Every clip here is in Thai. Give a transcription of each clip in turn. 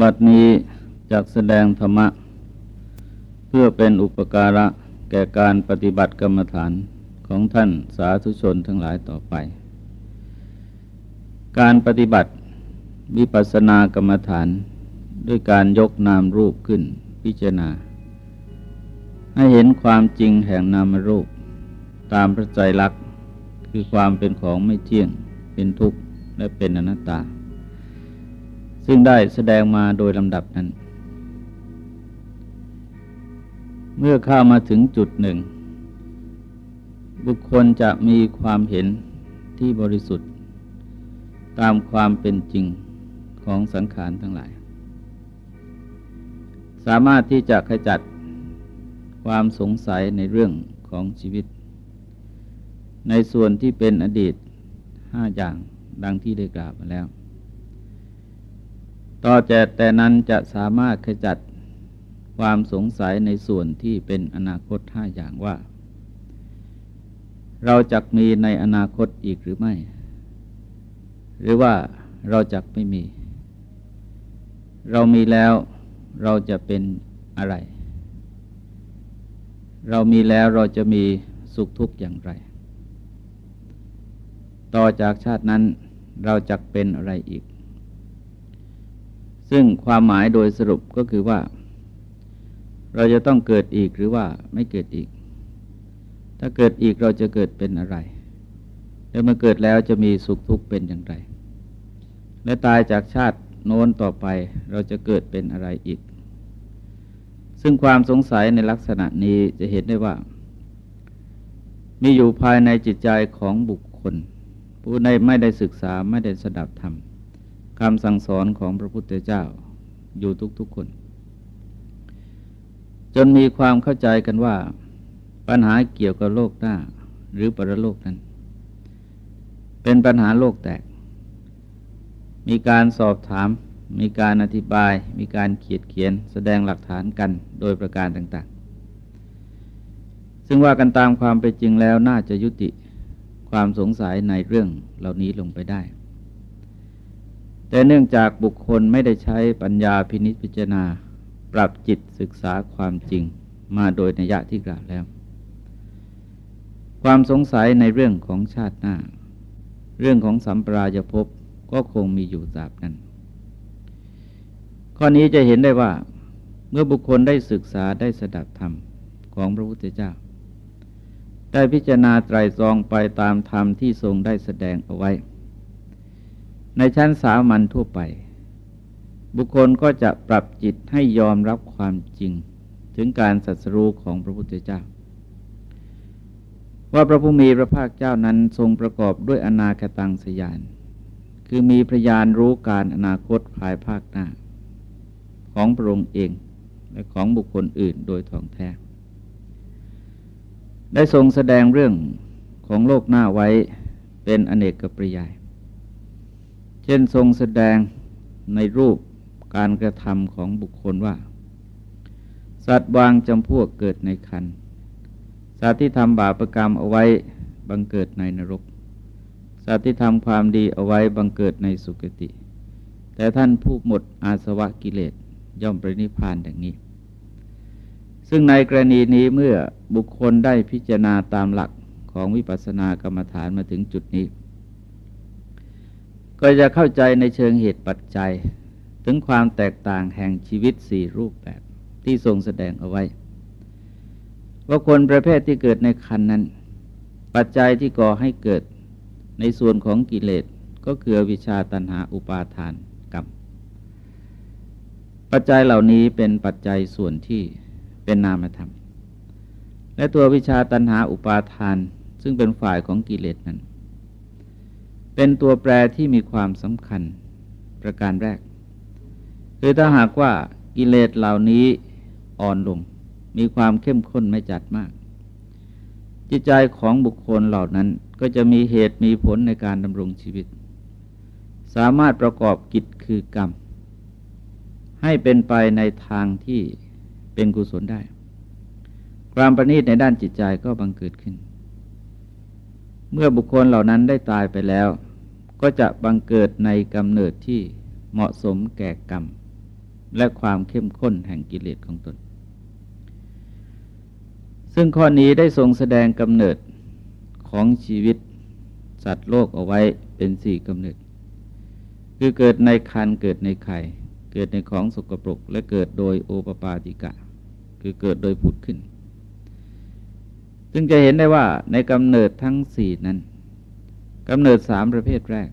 บัดนี้จักแสดงธรรมะ เพื่อเป็นอุปการะแก่การปฏิบัติกรรมฐานของท่านสาธุชนทั้งหลายต่อไป การปฏิบัติวิปัสสนากรรมฐาน ด้วยการยกนามรูปขึ้นพิจารณา ให้เห็นความจริงแห่งนามรูป ตามพระใจรักษ์คือความเป็นของไม่เที่ยง เป็นทุกข์และเป็นอนัตตา ซึ่งได้แสดงมาโดยลำดับนั้น เมื่อเข้ามาถึงจุดหนึ่ง บุคคลจะมีความเห็นที่บริสุทธิ์ ตามความเป็นจริงของสังขารทั้งหลาย สามารถที่จะขจัดความสงสัยในเรื่องของชีวิต ในส่วนที่เป็นอดีตห้าอย่างดังที่ได้กล่าวมาแล้ว ต่อจากแต่นั้นจะสามารถขจัดความสงสัยในส่วนที่เป็นอนาคตห้าอย่างว่า เราจะมีในอนาคตอีกหรือไม่ หรือว่าเราจะไม่มี เรามีแล้วเราจะเป็นอะไร เรามีแล้วเราจะมีสุขทุกข์อย่างไร ต่อจากชาตินั้นเราจะเป็นอะไรอีก ซึ่งความหมายโดยสรุปก็คือว่า เราจะต้องเกิดอีกหรือว่าไม่เกิดอีก ถ้าเกิดอีกเราจะเกิดเป็นอะไร แล้วเมื่อเกิดแล้วจะมีสุขทุกข์เป็นอย่างไร และตายจากชาติโน้นต่อไปเราจะเกิดเป็นอะไรอีก ซึ่งความสงสัยในลักษณะนี้จะเห็นได้ว่า มีอยู่ภายในจิตใจของบุคคล ผู้ในไม่ได้ศึกษาไม่ได้สดับธรรม คำสั่งสอนของพระพุทธเจ้าอยู่ทุกๆคน จนมีความเข้าใจกันว่า ปัญหาเกี่ยวกับโลกหน้าหรือปรโลกนั้น เป็นปัญหาโลกแตก มีการสอบถาม มีการอธิบาย มีการเขียนเขียน แสดงหลักฐานกันโดยประการต่างๆ ซึ่งว่ากันตามความเป็นจริงแล้วน่าจะยุติความสงสัยในเรื่องเหล่านี้ลงไปได้ แต่เนื่องจากบุคคลไม่ได้ใช้ปัญญาพินิจพิจารณา ปรับจิตศึกษาความจริงมาโดยนัยะที่กล่าวแล้ว ความสงสัยในเรื่องของชาติหน้า เรื่องของสัมปรายภพก็คงมีอยู่ตราบนั้น ข้อนี้จะเห็นได้ว่า เมื่อบุคคลได้ศึกษาได้สดับธรรมของพระพุทธเจ้า ได้พิจารณาไตรตรองไปตามธรรมที่ทรงได้แสดงเอาไว้ ในชั้นสามัญทั่วไป บุคคลก็จะปรับจิตให้ยอมรับความจริงถึงการสัสรู้ของพระพุทธเจ้า ว่าพระผู้มีพระภาคเจ้านั้นทรงประกอบด้วยอนาคตังสยาน คือมีพยานรู้การอนาคตภายภาคหน้า ของพระองค์เองและของบุคคลอื่นโดยท่องแท้ ได้ทรงแสดงเรื่องของโลกหน้าไว้เป็นอเนกกปริยาย เช่นทรงแสดงในรูปการกระทำของบุคคลว่า สัตว์บางจำพวกเกิดในคันสัตว์ที่ทำบาปรกรรมเอาไว้บังเกิดในนรก สัตว์ที่ทำความดีเอาไว้บังเกิดในสุคติ แต่ท่านผู้หมดอาสวะกิเลสย่อมปรินิพานอย่างนี้ ซึ่งในกรณีนี้เมื่อบุคคลได้พิจารณาตามหลักของวิปัสสนากรรมฐานมาถึงจุดนี้ ก็จะเข้าใจในเชิงเหตุปัจจัย ถึงความแตกต่างแห่งชีวิตสี่รูปแบบที่ทรงแสดงเอาไว้ ว่าคนประเภทที่เกิดในคันนั้น ปัจจัยที่ก่อให้เกิดในส่วนของกิเลสก็คือวิชาตันหาอุปาทานกรรม ปัจจัยเหล่านี้เป็นปัจจัยส่วนที่เป็นนามธรรม และตัววิชาตันหาอุปาทาน ซึ่งเป็นฝ่ายของกิเลสนั้น เป็นตัวแปรที่มีความสำคัญประการแรก คือถ้าหากว่ากิเลสเหล่านี้อ่อนลง มีความเข้มข้นไม่จัดมาก จิตใจของบุคคลเหล่านั้นก็จะมีเหตุมีผลในการดำรงชีวิต สามารถประกอบกิจคือกรรม ให้เป็นไปในทางที่เป็นกุศลได้ ความประณีตในด้านจิตใจก็บังเกิดขึ้น เมื่อบุคคลเหล่านั้นได้ตายไปแล้ว ก็จะบังเกิดในกำเนิดที่เหมาะสมแก่กรรม และความเข้มข้นแห่งกิเลสของตน ซึ่งข้อนี้ได้ทรงแสดงกำเนิดของชีวิตสัตว์โลกเอาไว้เป็นสี่กำเนิด คือเกิดในคันเกิดในไข่ เกิดในของสกปรก และเกิดโดยโอปปาติกะ คือเกิดโดยผุดขึ้น ซึ่งจะเห็นได้ว่าในกำเนิดทั้งสี่นั้นกำเนิดสามประเภทแรก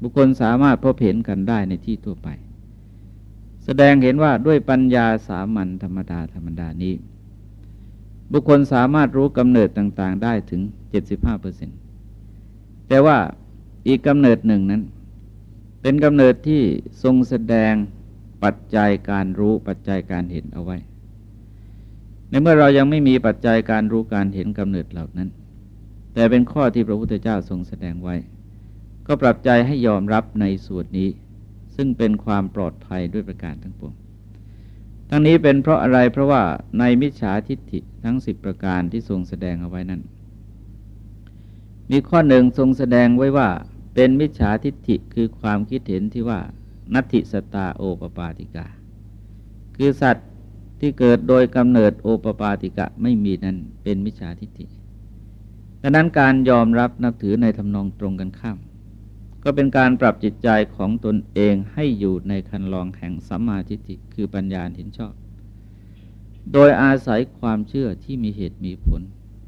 บุคคลสามารถพบเห็นกันได้ในที่ทั่วไป แสดงเห็นว่าด้วยปัญญาสามัญธรรมดาธรรมดานี้ บุคคลสามารถรู้กำเนิดต่างๆ ได้ถึง 75%แต่ว่าอีกกำเนิดหนึ่งนั้น เป็นกำเนิดที่ทรงแสดงปัจจัยการรู้ปัจจัยการเห็นเอาไว้ ในเมื่อเรายังไม่มีปัจจัยการรู้การเห็นกำเนิดเหล่านั้น แต่เป็นข้อที่พระพุทธเจ้าทรงแสดงไว้ ก็ปรับใจให้ยอมรับในส่วนนี้ ซึ่งเป็นความปลอดภัยด้วยประการทั้งปวงทั้งนี้เป็นเพราะอะไรเพราะว่าในมิจฉาทิฏฐิทั้งสิบประการที่ทรงแสดงเอาไว้นั้น มีข้อหนึ่งทรงแสดงไว้ว่า เป็นมิจฉาทิฏฐิคือความคิดเห็นที่ว่านัตถิสตาโอปปาติกา คือสัตว์ ที่เกิดโดยกำเนิดโอปปาติกะไม่มีนั้นเป็นมิจฉาทิฏฐิดังนั้นการยอมรับนับถือในทำนองตรงกันข้าม ก็เป็นการปรับจิตใจของตนเองให้อยู่ในคันลองแห่งสัมมาทิฏฐิคือปัญญาเห็นชอบ โดยอาศัยความเชื่อที่มีเหตุมีผล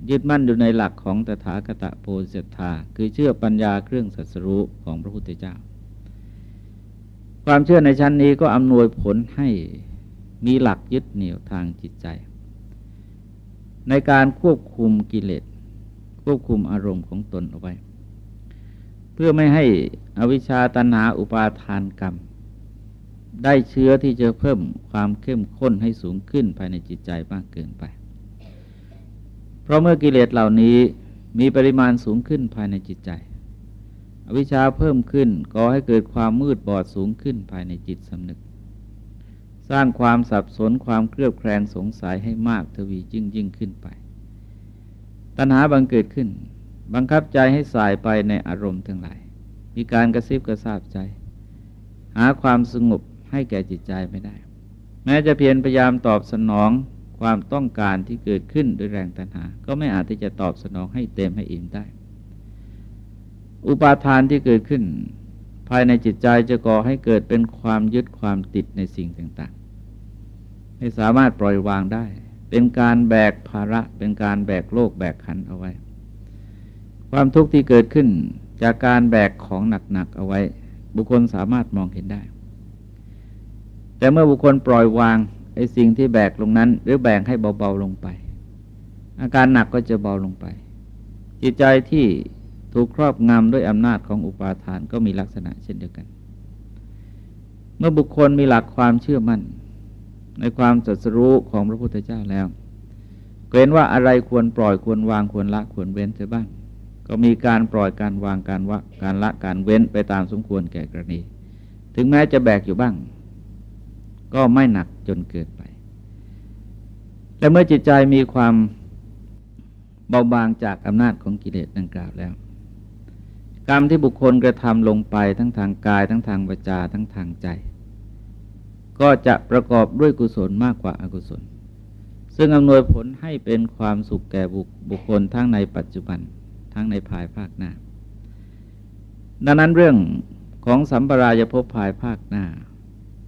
ยึดมั่นอยู่ในหลักของตถาคตโพสธาคือเชื่อปัญญาเครื่องสัสรู้ของพระพุทธเจ้า ความเชื่อในชั้นนี้ก็อำนวยผลให้ มีหลักยึดเหนี่ยวทางจิตใจ ในการควบคุมกิเลสควบคุมอารมณ์ของตนเอาไว้ เพื่อไม่ให้อวิชชาตันหาอุปาทานกรรม ได้เชื้อที่จะเพิ่มความเข้มข้นให้สูงขึ้นภายในจิตใจมากเกินไป เพราะเมื่อกิเลสเหล่านี้มีปริมาณสูงขึ้นภายในจิตใจ อวิชชาเพิ่มขึ้นก่อให้เกิดความมืดบอดสูงขึ้นภายในจิตสำนึก สร้างความสับสนความเครือบแคลงสงสัยให้มากทวียิ่งยิ่งขึ้นไป ตัณหาบังเกิดขึ้น บังคับใจให้สายไปในอารมณ์ทั้งหลาย มีการกระซิบกระซาบใจ หาความสงบให้แก่จิตใจไม่ได้ แม้จะเพียรพยายามตอบสนองความต้องการที่เกิดขึ้นด้วยแรงตัณหา ก็ไม่อาจที่จะตอบสนองให้เต็มให้อิ่มได้ อุปาทานที่เกิดขึ้น ภายในจิตใจจะก่อให้เกิดเป็นความยึดความติดในสิ่งต่าง ไม่สามารถปล่อยวางได้ เป็นการแบกภาระ เป็นการแบกโลกแบกขันเอาไว้ ความทุกข์ที่เกิดขึ้นจากการแบกของหนักๆเอาไว้ บุคคลสามารถมองเห็นได้ แต่เมื่อบุคคลปล่อยวางไอ้สิ่งที่แบกลงนั้น หรือแบ่งให้เบาๆลงไป อาการหนักก็จะเบาลงไป จิตใจที่ถูกครอบงำด้วยอำนาจของอุปาทานก็มีลักษณะเช่นเดียวกัน เมื่อบุคคลมีหลักความเชื่อมั่น ในความสัสรู้ของพระพุทธเจ้าแล้วเห็นว่าอะไรควรปล่อยควรวางควรละควรเว้นเสียบ้าง ก็มีการปล่อยการวางการวะการละการเว้นไปตามสมควรแก่กรณี ถึงแม้จะแบกอยู่บ้าง ก็ไม่หนักจนเกินไปแต่เมื่อจิตใจมีความเบาบางจากอำนาจของกิเลสดังกล่าวแล้ว กรรมที่บุคคลกระทำลงไปทั้งทางกาย ทั้งทางวาจาทั้งทางใจ ก็จะประกอบด้วยกุศลมากกว่าอากุศล ซึ่งอำนวยผลให้เป็นความสุขแก่บุคคลทั้งในปัจจุบันทั้งในภายภาคหน้า ดังนั้นเรื่องของสัมปรายภพภายภาคหน้า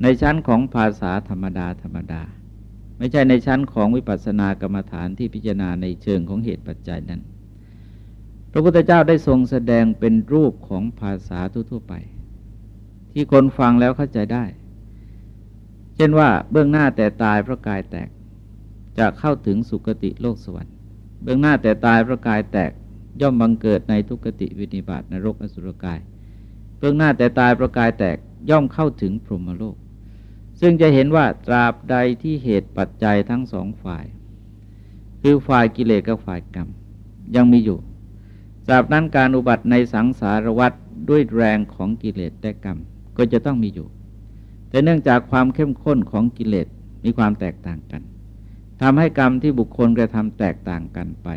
ในชั้นของภาษาธรรมดาธรรมดา ไม่ใช่ในชั้นของวิปัสสนากรรมฐานที่พิจารณาในเชิงของเหตุปัจจัยนั้น พระพุทธเจ้าได้ทรงแสดงเป็นรูปของภาษาทั่วๆไป ที่คนฟังแล้วเข้าใจได้ ช่นว่าเบื้องหน้าแต่ตายเพราะกายแตก จะเข้าถึงสุคติโลกสวรรค์ เบื้องหน้าแต่ตายเพราะกายแตก ย่อมบังเกิดในทุกติวินิบาตนรกอสุรกาย เบื้องหน้าแต่ตายเพราะกายแตกย่อมเข้าถึงพรหมโลก ซึ่งจะเห็นว่าตราบใดที่เหตุปัจจัยทั้งสองฝ่าย คือฝ่ายกิเลสกับฝ่ายกรรม ยังมีอยู่ตราบนั้นการอุบัติในสังสารวัฏด้วยแรงของกิเลสและกรรมก็จะต้องมีอยู่ แต่เนื่องจากความเข้มข้นของกิเลสมีความแตกต่างกันทำให้กรรมที่บุคคลกระทำแตกต่างกันไป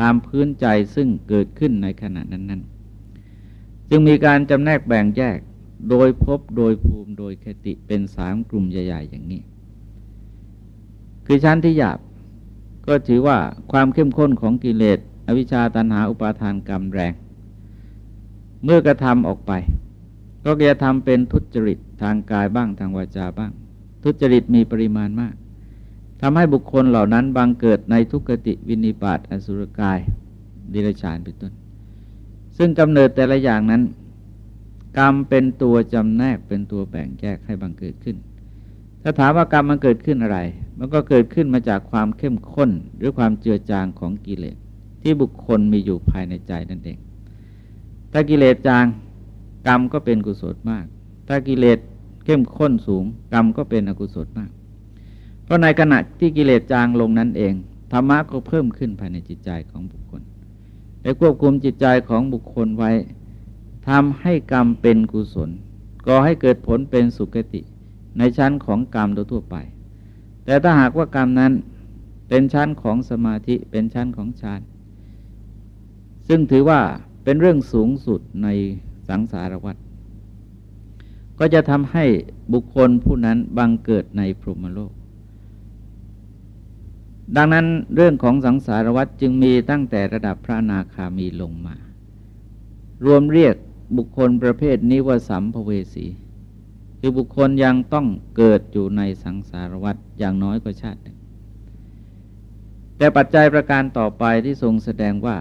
ตามพื้นใจซึ่งเกิดขึ้นในขณะนั้น ๆ จึงมีการจำแนกแบ่งแยกโดยพบโดยภูมิโดยคติเป็นสามกลุ่มใหญ่ ๆ อย่างนี้ คือชั้นที่หยาบก็ถือว่าความเข้มข้นของกิเลสอวิชชาตันหาอุปาทานกรรมแรง เมื่อกระทำออกไป ก็จะทำเป็นทุจริตทางกายบ้างทางวาจาบ้าง ทุจริตมีปริมาณมากทำให้บุคคลเหล่านั้นบังเกิดในทุกติวินิบาตอสุรกายดิรชานเป็นต้น ซึ่งกำเนิดแต่ละอย่างนั้น กรรมเป็นตัวจำแนกเป็นตัวแบ่งแยกให้บังเกิดขึ้น ถ้าถามว่ากรรมมันเกิดขึ้นอะไร มันก็เกิดขึ้นมาจากความเข้มข้นหรือความเจือจางของกิเลสที่บุคคลมีอยู่ภายในใจนั่นเองถ้ากิเลสจาง กรรมก็เป็นกุศลมาก ถ้ากิเลสเข้มข้นสูง กรรมก็เป็นอกุศลมาก เพราะในขณะที่กิเลสจางลงนั้นเองธรรมะก็เพิ่มขึ้นภายในจิตใจของบุคคลได้ควบคุมจิตใจของบุคคลไว้ทำให้กรรมเป็นกุศลก็ให้เกิดผลเป็นสุคติในชั้นของกรรมโดยทั่วไป แต่ถ้าหากว่ากรรมนั้นเป็นชั้นของสมาธิเป็นชั้นของฌานซึ่งถือว่าเป็นเรื่องสูงสุดใน สังสารวัฏก็จะทำให้บุคคลผู้นั้นบังเกิดในพรหมโลก ดังนั้นเรื่องของสังสารวัฏจึงมีตั้งแต่ระดับพระนาคามีลงมา รวมเรียกบุคคลประเภทนี้ว่าสัมภเวสี คือบุคคลยังต้องเกิดอยู่ในสังสารวัฏอย่างน้อยกว่าชาติหนึ่งแต่ปัจจัยประการต่อไปที่ทรงแสดงว่า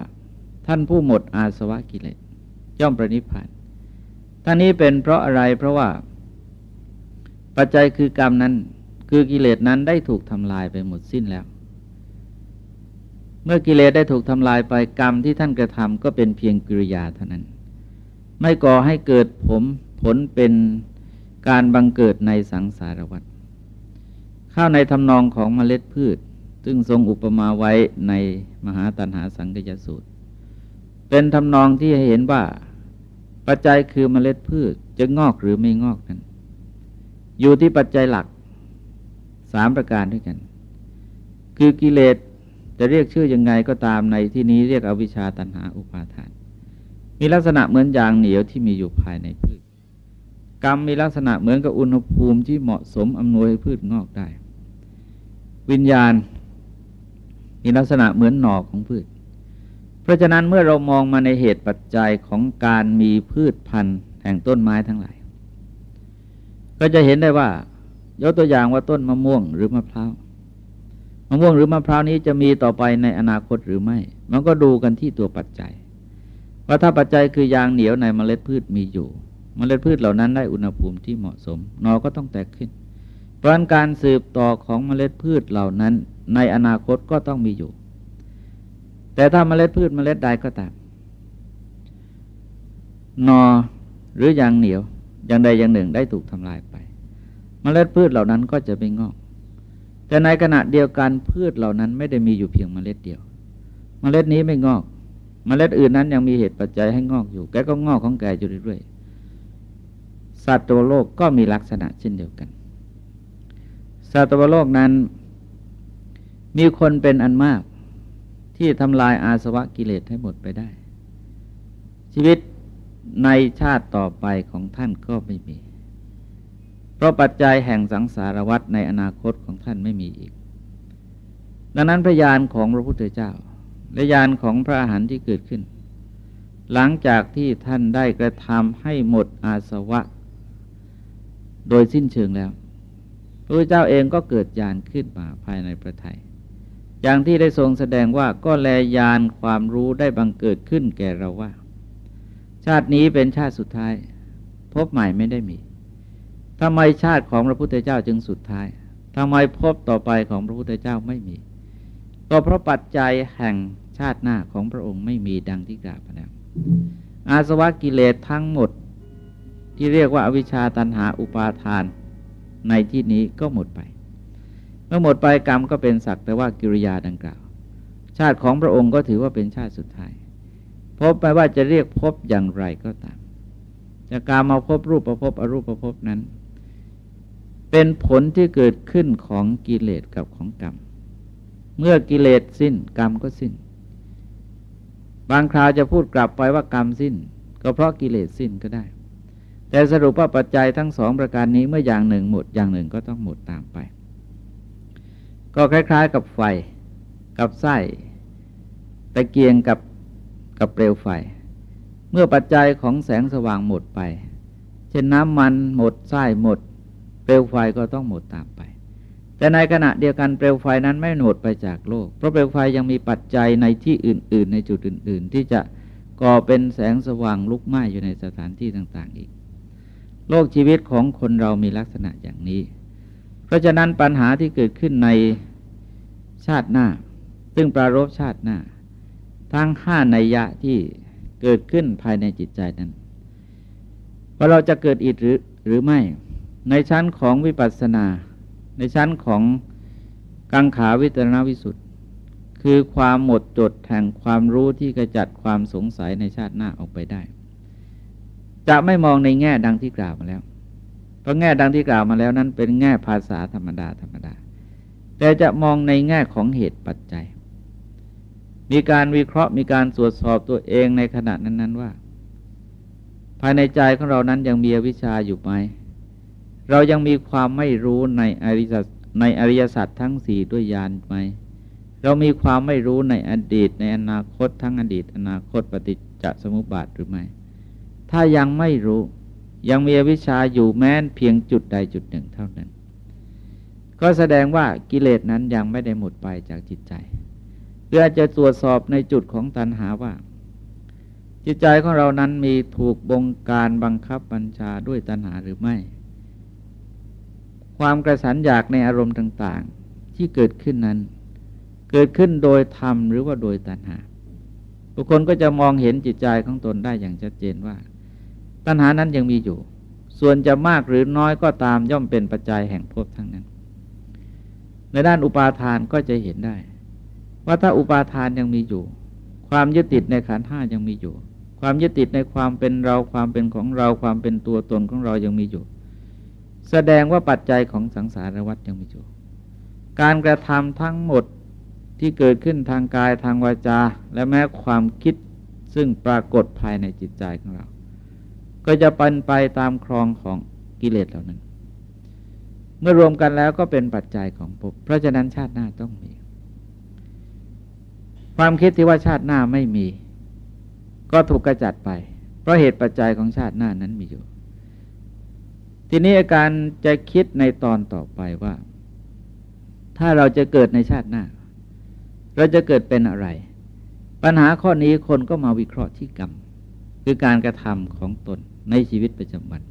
ท่านผู้หมดอาสวะกิเลสย่อมประนิพพาน ท่านนี้เป็นเพราะอะไรเพราะว่า ปัจจัยคือกรรมนั้น คือกิเลสนั้นได้ถูกทำลายไปหมดสิ้นแล้ว เมื่อกิเลสได้ถูกทำลายไปกรรมที่ท่านกระทำก็เป็นเพียงกิริยาเท่านั้น ไม่ก่อให้เกิดผมผลเป็นการบังเกิดในสังสารวัฏข้าวในทำนองของเมล็ดพืช ซึ่งทรงอุปมาไว้ในมหาตันหาสังกยสูตร เป็นทำนองที่ให้เห็นว่า ปัจจัยคือเมล็ดพืชจะงอกหรือไม่งอกนั้น อยู่ที่ปัจจัยหลักสามประการด้วยกัน คือกิเลสจะเรียกชื่อยังไงก็ตามในที่นี้เรียกอวิชชาตันหาอุปาทาน มีลักษณะเหมือนยางเหนียวที่มีอยู่ภายในพืช กรรมมีลักษณะเหมือนกับอุณหภูมิที่เหมาะสมอำนวยให้พืชงอกได้ วิญญาณ มีลักษณะเหมือนหน่อของพืช เพราะฉะนั้นเมื่อเรามองมาในเหตุปัจจัยของการมีพืชพันธุ์แห่งต้นไม้ทั้งหลาย ก็จะเห็นได้ว่ายกตัวอย่างว่าต้นมะม่วงหรือมะพร้าวมะม่วงหรือมะพร้าวนี้จะมีต่อไปในอนาคตหรือไม่ มันก็ดูกันที่ตัวปัจจัย ว่าถ้าปัจจัยคือยางเหนียวในเมล็ดพืชมีอยู่ เมล็ดพืชเหล่านั้นได้อุณหภูมิที่เหมาะสมนอก็ต้องแตกขึ้น เพราะการสืบต่อของเมล็ดพืชเหล่านั้น ในอนาคตก็ต้องมีอยู่ แต่ถ้าเมล็ดพืชเมล็ดใดก็ตามนอหรืออย่างเหนียวอย่างใดอย่างหนึ่งได้ถูกทำลายไป เมล็ดพืชเหล่านั้นก็จะไม่งอก แต่ในขณะเดียวกันพืชเหล่านั้นไม่ได้มีอยู่เพียงเมล็ดเดียว เมล็ดนี้ไม่งอก เมล็ดอื่นนั้นยังมีเหตุปัจจัยให้งอกอยู่ แกก็งอกของแกอยู่เรื่อยๆสัตว์โลกก็มีลักษณะเช่นเดียวกันสัตว์โลกนั้น มีคนเป็นอันมาก ที่ทำลายอาสวะกิเลสให้หมดไปได้ ชีวิตในชาติต่อไปของท่านก็ไม่มี เพราะปัจจัยแห่งสังสารวัฏในอนาคตของท่านไม่มีอีก ดังนั้นพยานของพระพุทธเจ้า และยานของพระอาหารที่เกิดขึ้น หลังจากที่ท่านได้กระทำให้หมดอาสวะ โดยสิ้นเชิงแล้วพระพุทธเจ้าเองก็เกิดยานขึ้นมาภายในประไทย อย่างที่ได้ทรงแสดงว่าก็แลยานความรู้ได้บังเกิดขึ้นแก่เราว่า ชาตินี้เป็นชาติสุดท้าย พบใหม่ไม่ได้มีทำไมชาติของพระพุทธเจ้าจึงสุดท้ายทำไมพบต่อไปของพระพุทธเจ้าไม่มี ก็เพราะปัจจัยแห่งชาติหน้าของพระองค์ไม่มีดังที่กล่าวไปแล้วอาสวะกิเลสทั้งหมดที่เรียกว่าอวิชชาตันหาอุปาทานในที่นี้ก็หมดไป มื่อหมดไปกรรมก็เป็นสักแต่ว่ากิริยาดังกล่าว ชาติของพระองค์ก็ถือว่าเป็นชาติสุดท้าย พบไปว่าจะเรียกพบอย่างไรก็ตามจากการมาพบรูปประพบอรูปประพบนั้น เป็นผลที่เกิดขึ้นของกิเลสกับของกรรม เมื่อกิเลสสิ้นกรรมก็สิ้น บางคราวจะพูดกลับไปว่ากรรมสิ้น ก็เพราะกิเลสสิ้นก็ได้ แต่สรุปว่าปัจจัยทั้งสองประการนี้เมื่ออย่างหนึ่งหมดอย่างหนึ่งก็ต้องหมดตามไป ก็คล้าย ๆ กับไฟ กับไส้ตะเกียงกับกับเปลวไฟ เมื่อปัจจัยของแสงสว่างหมดไป เช่นน้ำมันหมดไส้หมด เปลวไฟก็ต้องหมดตามไป แต่ในขณะเดียวกันเปลวไฟนั้นไม่หมดไปจากโลก เพราะเปลวไฟยังมีปัจจัยในที่อื่น ๆ ในจุดอื่น ๆ ที่จะก่อเป็นแสงสว่างลุกไหม้อยู่ในสถานที่ต่าง ๆ อีก โลกชีวิตของคนเรามีลักษณะอย่างนี้ เพราะฉะนั้นปัญหาที่เกิดขึ้นในชาติหน้า ซึ่งปรารบชาติหน้า ทั้งห้านัยยะที่เกิดขึ้นภายในจิตใจนั้นว่าเราจะเกิดอีกหรือหรือไม่ ในชั้นของวิปัสสนา ในชั้นของกังขาวิตรณวิสุทธิคือความหมดจดแห่งความรู้ที่กระจัดความสงสัยในชาติหน้าออกไปได้ จะไม่มองในแง่ดังที่กล่าวมาแล้ว เพราะแง่ดังที่กล่าวมาแล้วนั้นเป็นแง่ภาษาธรรมดาธรรมดา แต่จะมองในแง่ของเหตุปัจจัย มีการวิเคราะห์มีการตรวจสอบตัวเองในขณะนั้น ๆ ว่า ภายในใจของเรานั้นยังมีอวิชชาอยู่ไหมเรายังมีความไม่รู้ในอริยในอริยสัจทั้งสี่ด้วยญาณไหม เรามีความไม่รู้ในอดีต ในอนาคตทั้งอดีต อนาคตปฏิจจสมุปบาทหรือไม่ ถ้ายังไม่รู้ ยังมีวิชาอยู่แม้นเพียงจุดใดจุดหนึ่งเท่านั้น ก็แสดงว่ากิเลสนั้นยังไม่ได้หมดไปจากจิตใจเพื่อจะตรวจสอบในจุดของตัณหาว่า จิตใจของเรานั้นมีถูกบงการบังคับบัญชาด้วยตัณหาหรือไม่ ความกระสันอยากในอารมณ์ต่าง ๆ ที่เกิดขึ้นนั้น เกิดขึ้นโดยธรรมหรือว่าโดยตัณหาบุคคลก็จะมองเห็นจิตใจของตนได้อย่างชัดเจนว่า ตัณหานั้นยังมีอยู่ ส่วนจะมากหรือน้อยก็ตามย่อมเป็นปัจจัยแห่งภพทั้งนั้น ในด้านอุปาทานก็จะเห็นได้ ว่าถ้าอุปาทานยังมีอยู่ ความยึดติดในขันห้ายังมีอยู่ ความยึดติดในความเป็นเราความเป็นของเราความเป็นตัวตนของเรายังมีอยู่ แสดงว่าปัจจัยของสังสารวัฏยังมีอยู่ การกระทำทั้งหมดที่เกิดขึ้นทางกายทางวาจา และแม้ความคิดซึ่งปรากฏภายในจิตใจของเรา ก็จะป็นไปตามครองของกิเลสเหล่านั้น เมื่อรวมกันแล้วก็เป็นปัจจัยของภพเพราะฉะนั้นชาติหน้าต้องมี ความคิดที่ว่าชาติหน้าไม่มี ก็ถูกกระจัดไป เพราะเหตุปัจจัยของชาติหน้านั้นมีอยู่ ทีนี้อาการจะคิดในตอนต่อไปว่า ถ้าเราจะเกิดในชาติหน้า เราจะเกิดเป็นอะไร ปัญหาข้อนี้คนก็มาวิเคราะห์ที่กรรมคือการกระทำของตน ในชีวิตประจำวัน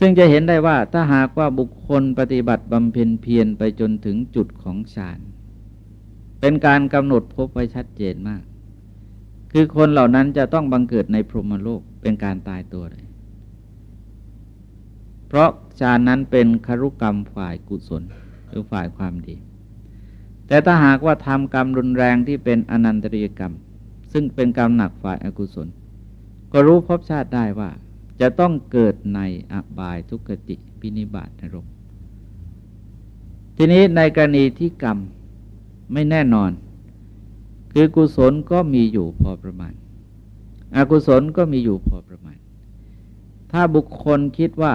ซึ่งจะเห็นได้ว่าถ้าหากว่าบุคคลปฏิบัติบำเพ็ญเพียรไปจนถึงจุดของฌานเป็นการกำหนดพบไว้ชัดเจนมาก คือคนเหล่านั้นจะต้องบังเกิดในพรหมโลกเป็นการตายตัวเลย เพราะฌานนั้นเป็นคารุกรรมฝ่ายกุศลหรือฝ่ายความดี แต่ถ้าหากว่าทำกรรมรุนแรงที่เป็นอนันตริยกรรม ซึ่งเป็นกรรมหนักฝ่ายอากุศล ก็รู้พบชาติได้ว่า จะต้องเกิดในอบายทุกติปินิบาตนรก ทีนี้ในกรณีที่กรรมไม่แน่นอน คือกุศลก็มีอยู่พอประมาณ อกุศลก็มีอยู่พอประมาณ ถ้าบุคคลคิดว่า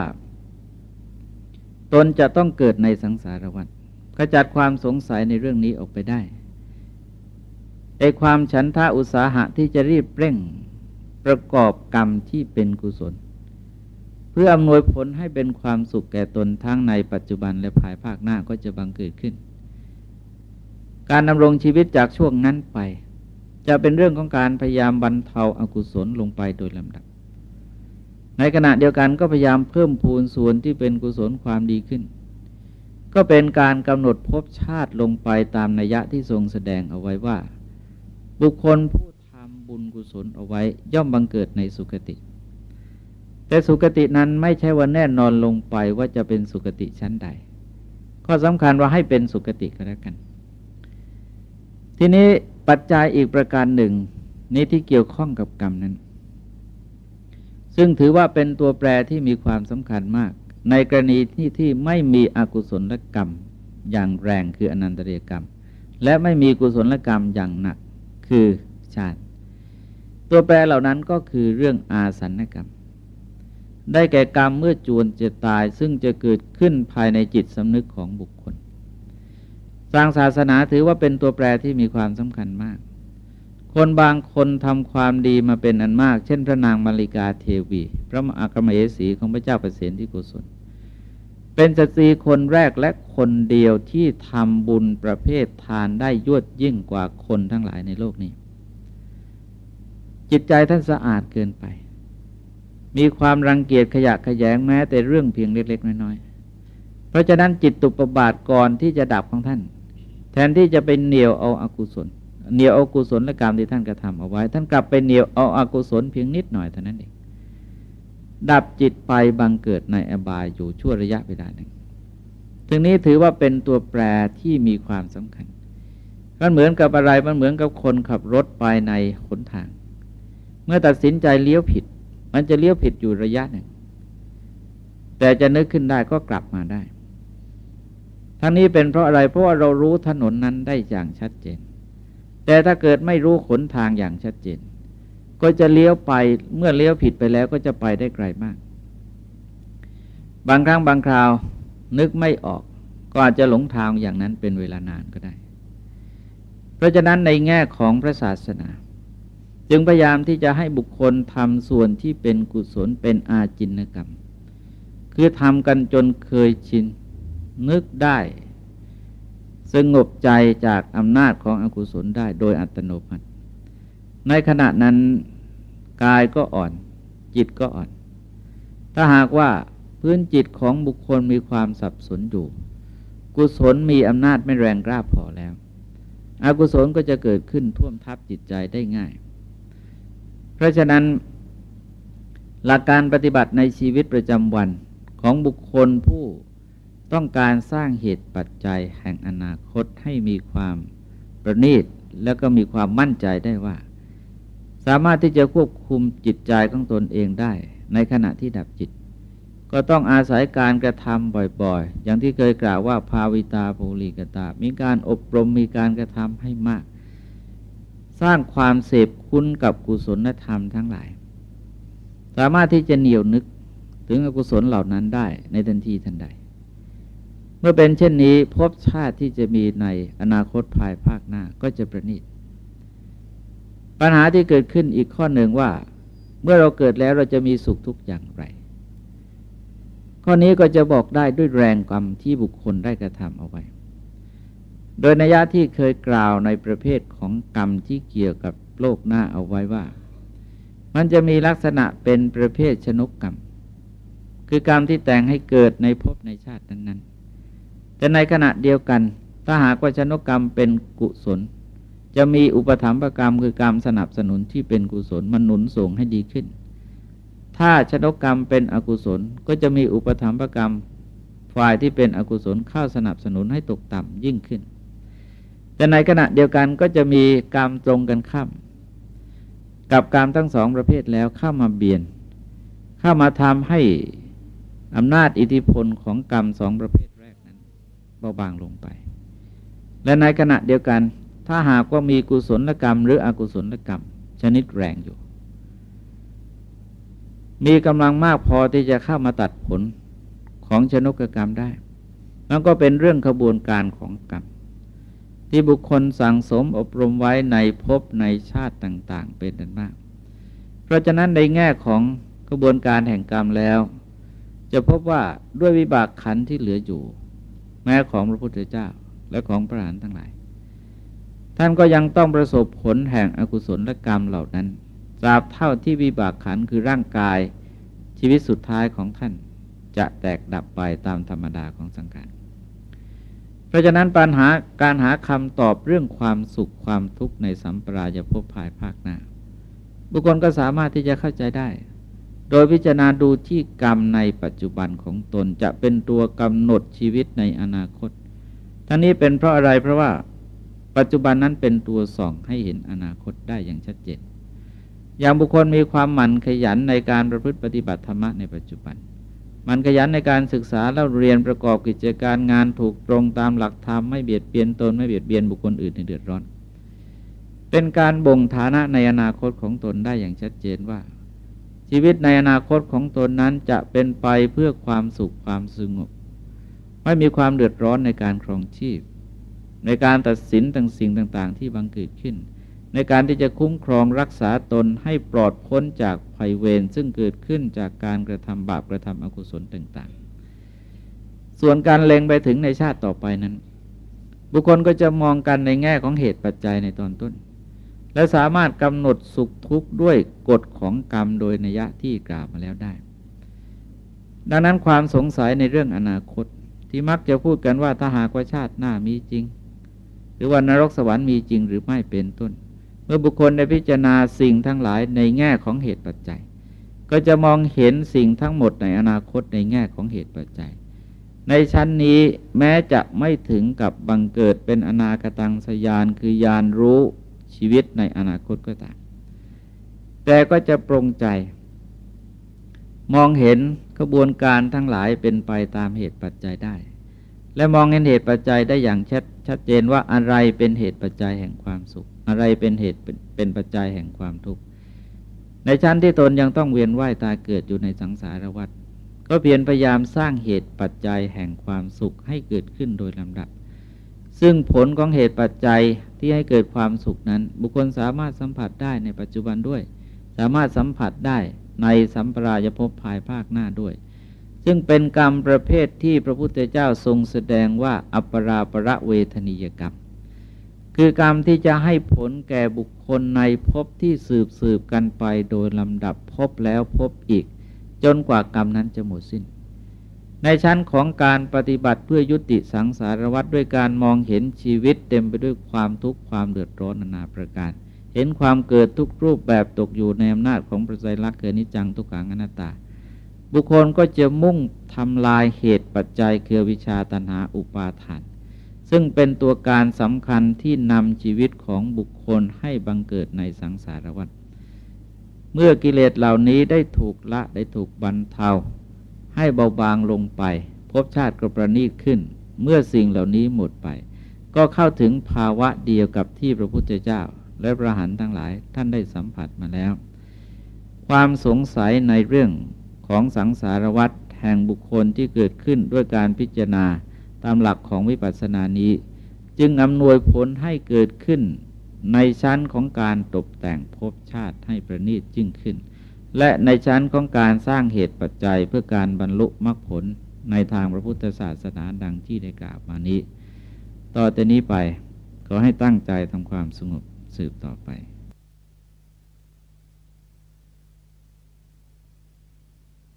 ตนจะต้องเกิดในสังสารวัฏขจัดความสงสัยในเรื่องนี้ออกไปได้ไอความฉันทะอุตสาหะที่จะรีบเร่ง ประกอบกรรมที่เป็นกุศล เพื่ออำนวยผลให้เป็นความสุขแก่ตนทั้งในปัจจุบันและภายภาคหน้าก็จะบังเกิดขึ้น การดำรงชีวิตจากช่วงนั้นไป จะเป็นเรื่องของการพยายามบรรเทาอากุศลลงไปโดยลำดับ ในขณะเดียวกันก็พยายามเพิ่มพูนส่วนที่เป็นกุศลความดีขึ้น ก็เป็นการกำหนดภพชาติลงไปตามนัยยะที่ทรงแสดงเอาไว้ว่า บุคคลผู้ บุญกุศลเอาไว้ย่อมบังเกิดในสุคติ แต่สุคตินั้นไม่ใช่ว่าแน่นอนลงไปว่าจะเป็นสุคติชั้นใด ข้อสำคัญว่าให้เป็นสุคติก็แล้วกัน ทีนี้ปัจจัยอีกประการหนึ่ง นี้ที่เกี่ยวข้องกับกรรมนั้น ซึ่งถือว่าเป็นตัวแปรที่มีความสำคัญมาก ในกรณีที่ที่ไม่มีอกุศลกรรมอย่างแรงคืออนันตเรียกรรม และไม่มีกุศลกรรมอย่างหนักคือฌาน ตัวแปรเหล่านั้นก็คือเรื่องอาสันกรรม ได้แก่กรรมเมื่อจวนจะตายซึ่งจะเกิดขึ้นภายในจิตสำนึกของบุคคลสร้างศาสนาถือว่าเป็นตัวแปรที่มีความสำคัญมาก คนบางคนทำความดีมาเป็นอันมาก เช่นพระนางมาริกาเทวี พระมหากรมเยสีของพระเจ้าประสิทธิกุศลเป็นสตรีคนแรกและคนเดียวที่ทำบุญประเภททานได้ยวดยิ่งกว่าคนทั้งหลายในโลกนี้ จิตใจท่านสะอาดเกินไป มีความรังเกียจขยะขยงแม้แต่เรื่องเพียงเล็ก ๆ น้อยๆ เพราะฉะนั้นจิตตุปบาทก่อนที่จะดับของท่าน แทนที่จะไปเหนียวเอาอากุศลเหนียวเอากุศลและกรรมที่ท่านกระทำเอาไว้ ท่านกลับไปเหนียวเอาอากุศลเพียงนิดหน่อยเท่านั้นเองดับจิตไปบังเกิดในอบายอยู่ชั่วระยะเวลาหนึ่งถึงนี้ถือว่าเป็นตัวแปรที่มีความสำคัญมันเหมือนกับอะไร มันเหมือนกับคนขับรถไปในขนทาง เมื่อตัดสินใจเลี้ยวผิด มันจะเลี้ยวผิดอยู่ระยะหนึ่ง แต่จะนึกขึ้นได้ก็กลับมาได้ ทั้งนี้เป็นเพราะอะไรเพราะว่าเรารู้ถนนนั้นได้อย่างชัดเจน แต่ถ้าเกิดไม่รู้ขนทางอย่างชัดเจน ก็จะเลี้ยวไปเมื่อเลี้ยวผิดไปแล้วก็จะไปได้ไกลมาก บางครั้งบางคราวนึกไม่ออก ก็อาจจะหลงทางอย่างนั้นเป็นเวลานานก็ได้ เพราะฉะนั้นในแง่ของพระศาสนา จึงพยายามที่จะให้บุคคลทำส่วนที่เป็นกุศลเป็นอาจินกรรม คือทำกันจนเคยชิน นึกได้ สงบใจจากอำนาจของอกุศลได้โดยอัตโนมัติ ในขณะนั้นกายก็อ่อน จิตก็อ่อน ถ้าหากว่าพื้นจิตของบุคคลมีความสับสนอยู่ กุศลมีอำนาจไม่แรงกล้าพอแล้ว อกุศลก็จะเกิดขึ้นท่วมทับจิตใจได้ง่าย เพราะฉะนั้น หลักการปฏิบัติในชีวิตประจำวันของบุคคลผู้ต้องการสร้างเหตุปัจจัยแห่งอนาคตให้มีความประณีตแล้วก็มีความมั่นใจได้ว่า สามารถที่จะควบคุมจิตใจของตนเองได้ ในขณะที่ดับจิต ก็ต้องอาศัยการกระทำบ่อยๆ อย่างที่เคยกล่าวว่าภาวิตาภูริกตา มีการอบรมมีการกระทำให้มาก สร้างความเสพคุ้นกับกุศลธรรมทั้งหลาย สามารถที่จะเหนียวนึกถึงอกุศลเหล่านั้นได้ในทันทีทันใด เมื่อเป็นเช่นนี้พบชาติที่จะมีในอนาคตภายภาคหน้าก็จะประณีตปัญหาที่เกิดขึ้นอีกข้อหนึ่งว่า เมื่อเราเกิดแล้วเราจะมีสุขทุกอย่างไร ข้อนี้ก็จะบอกได้ด้วยแรงกรรมที่บุคคลได้กระทำเอาไว้ โดยนัยยะที่เคยกล่าวในประเภทของกรรมที่เกี่ยวกับโลกหน้าเอาไว้ว่า มันจะมีลักษณะเป็นประเภทชนกกรรม คือกรรมที่แต่งให้เกิดในภพในชาตินั้นๆ แต่ในขณะเดียวกัน ถ้าหากว่าชนกกรรมเป็นกุศล จะมีอุปถัมภกรรมคือกรรมสนับสนุนที่เป็นกุศลมันหนุนส่งให้ดีขึ้น ถ้าชนกกรรมเป็นอกุศลก็จะมีอุปถัมภกรรมฝ่ายที่เป็นอกุศลเข้าสนับสนุนให้ตกต่ำยิ่งขึ้น แต่ในขณะเดียวกันก็จะมีกรรมตรงกันข้าม กับกรรมทั้งสองประเภทแล้วเข้ามาเบียน เข้ามาทำให้อำนาจอิทธิพลของกรรมสองประเภทแรกนั้นเบาบางลงไป และในขณะเดียวกัน ถ้าหากว่ามีกุศลกรรม หรืออกุศลกรรม ชนิดแรงอยู่ มีกำลังมากพอที่จะเข้ามาตัดผลของชนกกรรมได้นั่นก็เป็นเรื่องขบวนการของกรรม ที่บุคคลสั่งสมอบรมไว้ในภพในชาติต่าง ๆ เป็นนันมาก เพราะฉะนั้นในแง่ของกระบวนการแห่งกรรมแล้ว จะพบว่าด้วยวิบากขันที่เหลืออยู่ แม้ของพระพุทธเจ้าและของพระอรหันต์ทั้งหลาย ท่านก็ยังต้องประสบผลแห่งอกุศลกรรมเหล่านั้นตราบเท่าที่วิบากขันคือร่างกายชีวิตสุดท้ายของท่านจะแตกดับไปตามธรรมดาของสังขาร เพราะฉะนั้นปัญหาการหาคำตอบเรื่องความสุขความทุกข์ในสัมปรายภพภายภาคหน้า บุคคลก็สามารถที่จะเข้าใจได้ โดยพิจารณาดูที่กรรมในปัจจุบันของตนจะเป็นตัวกำหนดชีวิตในอนาคต ทั้งนี้เป็นเพราะอะไรเพราะว่าปัจจุบันนั้นเป็นตัวส่องให้เห็นอนาคตได้อย่างชัดเจน อย่างบุคคลมีความหมั่นขยันในการประพฤติปฏิบัติธรรมะในปัจจุบัน มันขยันในการศึกษาแล้วเรียนประกอบกิจการงานถูกตรงตามหลักธรรมไม่เบียดเบียนตนไม่เบียดเบียนบุคคลอื่นในเดือดร้อน เป็นการบ่งฐานะในอนาคตของตนได้อย่างชัดเจนว่า ชีวิตในอนาคตของตนนั้นจะเป็นไปเพื่อความสุขความสงบไม่มีความเดือดร้อนในการครองชีพ ในการตัดสินต่างสิ่งต่าง ๆ ที่บังเกิดขึ้น ในการที่จะคุ้มครองรักษาตนให้ปลอดพ้นจากภัยเวรซึ่งเกิดขึ้นจากการกระทำบาปกระทำอกุศลต่างๆ ส่วนการเล็งไปถึงในชาติต่อไปนั้น บุคคลก็จะมองกันในแง่ของเหตุปัจจัยในตอนต้น และสามารถกำหนดสุขทุกข์ด้วยกฎของกรรมโดยนัยะที่กล่าวมาแล้วได้ ดังนั้นความสงสัยในเรื่องอนาคตที่มักจะพูดกันว่าถ้าหากว่าชาติหน้ามีจริง หรือว่านรกสวรรค์มีจริงหรือไม่เป็นต้น เมื่อบุคคลได้พิจารณาสิ่งทั้งหลายในแง่ของเหตุปัจจัย ก็จะมองเห็นสิ่งทั้งหมดในอนาคตในแง่ของเหตุปัจจัย ในชั้นนี้แม้จะไม่ถึงกับบังเกิดเป็นอนาคตังสยานคือยานรู้ชีวิตในอนาคตก็ตามแต่ก็จะปรงใจ มองเห็นกระบวนการทั้งหลายเป็นไปตามเหตุปัจจัยได้ และมองเห็นเหตุปัจจัยได้อย่างชัดชัดเจนว่าอะไรเป็นเหตุปัจจัยแห่งความสุข อะไรเป็นเหตุเป็นปัจจัยแห่งความทุกข์ ในชั้นที่ตนยังต้องเวียนว่ายตายเกิดอยู่ในสังสารวัฏก็เพียรพยายามสร้างเหตุปัจจัยแห่งความสุขให้เกิดขึ้นโดยลำดับ ซึ่งผลของเหตุปัจจัยที่ให้เกิดความสุขนั้น บุคคลสามารถสัมผัสได้ในปัจจุบันด้วย สามารถสัมผัสได้ในสัมปรายภพภายภาคหน้าด้วย ซึ่งเป็นกรรมประเภทที่พระพุทธเจ้าทรงแสดงว่าอัปราประเวทนิยกรรม คือกรรมที่จะให้ผลแก่บุคคลในภพที่สืบสืบกันไปโดยลำดับพบแล้วพบอีก จนกว่ากรรมนั้นจะหมดสิน้น ในชั้นของการปฏิบัติเพื่อยุติสังสารวัฏด้วยการมองเห็นชีวิตเต็มไปด้วยความทุกข์ความเดือดร้อนนานาประการ เห็นความเกิดทุกรูปแบบตกอยู่ในอำนาจของประจัยลักษณ์เกินิจังทุกขังอนัตตา บุคคลก็จะมุ่งทำลายเหตุปัจจัยคือวิชาตัณหาอุปาทาน ซึ่งเป็นตัวการสำคัญที่นำชีวิตของบุคคลให้บังเกิดในสังสารวัฏเมื่อกิเลสเหล่านี้ได้ถูกละได้ถูกบรรเทา ให้เบาบางลงไป พบชาติก็ประณีตขึ้น เมื่อสิ่งเหล่านี้หมดไป ก็เข้าถึงภาวะเดียวกับที่พระพุทธเจ้า และพระหันทั้งหลายท่านได้สัมผัสมาแล้ว ความสงสัยในเรื่องของสังสารวัฏแห่งบุคคลที่เกิดขึ้นด้วยการพิจารณา ตามหลักของวิปัสสนานี้ จึงอำนวยผลให้เกิดขึ้นในชั้นของการตกแต่งภพชาติให้ประณีตยิ่งขึ้น และในชั้นของการสร้างเหตุปัจจัยเพื่อการบรรลุมรรคผลในทางพระพุทธศาสนาดังที่ได้กล่าวมานี้ ต่อแต่นี้ไปขอให้ตั้งใจทำความสงบสืบต่อไป